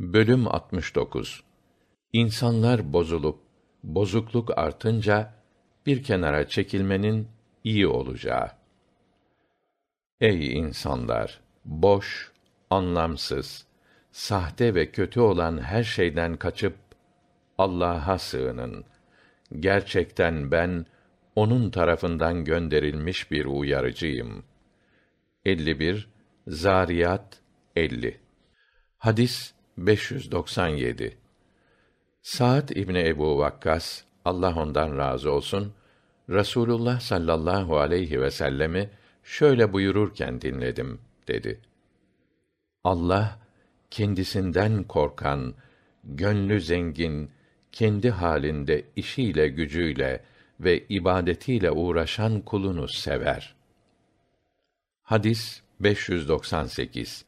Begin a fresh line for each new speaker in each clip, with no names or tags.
Bölüm 69 İnsanlar bozulup bozukluk artınca bir kenara çekilmenin iyi olacağı. Ey insanlar, boş, anlamsız, sahte ve kötü olan her şeyden kaçıp Allah'a sığının. Gerçekten ben onun tarafından gönderilmiş bir uyarıcıyım. 51 Zariyat 50 Hadis 597 Sa'd İbni Ebu Vakkas Allah ondan razı olsun Rasulullah sallallahu aleyhi ve sellemi şöyle buyururken dinledim dedi. Allah kendisinden korkan, gönlü zengin, kendi halinde işiyle gücüyle ve ibadetiyle uğraşan kulunu sever. Hadis 598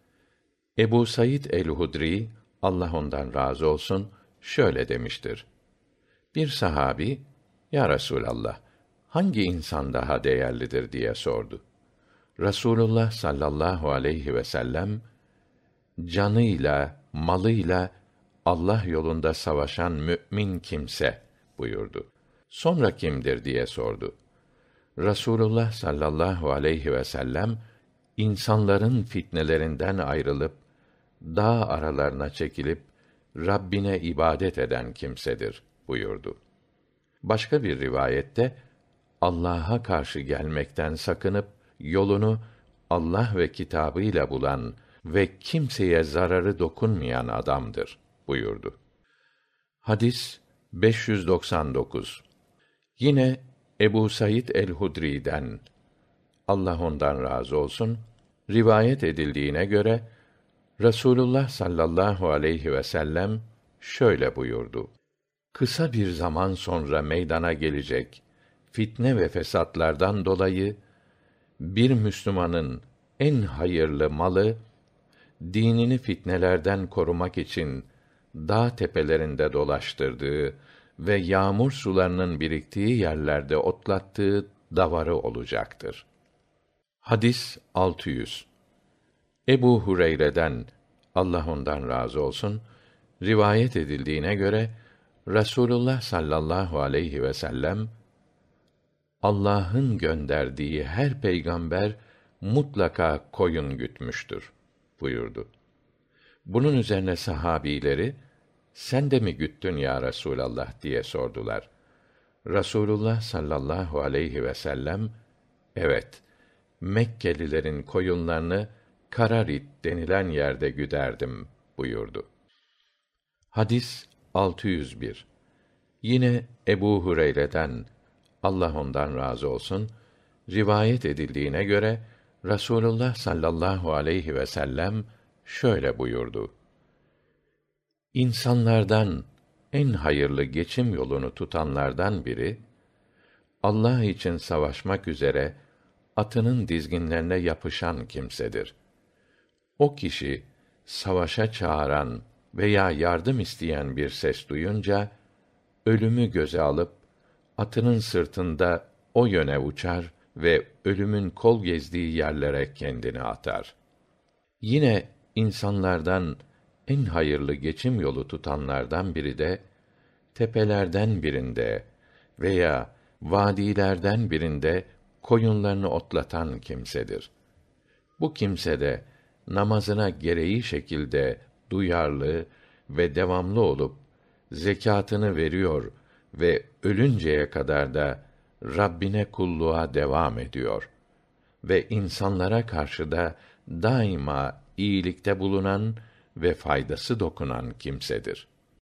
Ebu Said el-Hudri Allah ondan razı olsun şöyle demiştir. Bir sahabi ya Resulallah hangi insan daha değerlidir diye sordu. Rasulullah sallallahu aleyhi ve sellem canıyla, malıyla Allah yolunda savaşan mümin kimse buyurdu. Sonra kimdir diye sordu. Rasulullah sallallahu aleyhi ve sellem insanların fitnelerinden ayrılıp dağ aralarına çekilip Rabbine ibadet eden kimsedir buyurdu. Başka bir rivayette Allah'a karşı gelmekten sakınıp yolunu Allah ve kitabıyla bulan ve kimseye zararı dokunmayan adamdır buyurdu. Hadis 599. Yine Ebu Said el-Hudri'den Allah ondan razı olsun rivayet edildiğine göre Rasulullah sallallahu aleyhi ve sellem şöyle buyurdu. Kısa bir zaman sonra meydana gelecek fitne ve fesatlardan dolayı bir Müslümanın en hayırlı malı dinini fitnelerden korumak için dağ tepelerinde dolaştırdığı ve yağmur sularının biriktiği yerlerde otlattığı davarı olacaktır. Hadis 600 Ebu Hureyre'den Allah ondan razı olsun rivayet edildiğine göre Rasulullah sallallahu aleyhi ve sellem Allah'ın gönderdiği her peygamber mutlaka koyun gütmüştür buyurdu. Bunun üzerine sahabileri sen de mi güttün ya Resulallah diye sordular. Rasulullah sallallahu aleyhi ve sellem evet Mekkelilerin koyunlarını Kararit denilen yerde güderdim buyurdu. Hadis 601. Yine Ebu Hureyre'den Allah ondan razı olsun rivayet edildiğine göre Rasulullah sallallahu aleyhi ve sellem şöyle buyurdu. İnsanlardan en hayırlı geçim yolunu tutanlardan biri Allah için savaşmak üzere atının dizginlerine yapışan kimsedir. O kişi savaşa çağıran veya yardım isteyen bir ses duyunca ölümü göze alıp atının sırtında o yöne uçar ve ölümün kol gezdiği yerlere kendini atar. Yine insanlardan en hayırlı geçim yolu tutanlardan biri de tepelerden birinde veya vadilerden birinde koyunlarını otlatan kimsedir. Bu kimse de namazına gereği şekilde duyarlı ve devamlı olup zekatını veriyor ve ölünceye kadar da Rabbine kulluğa devam ediyor ve insanlara karşı da daima iyilikte bulunan ve faydası dokunan kimsedir.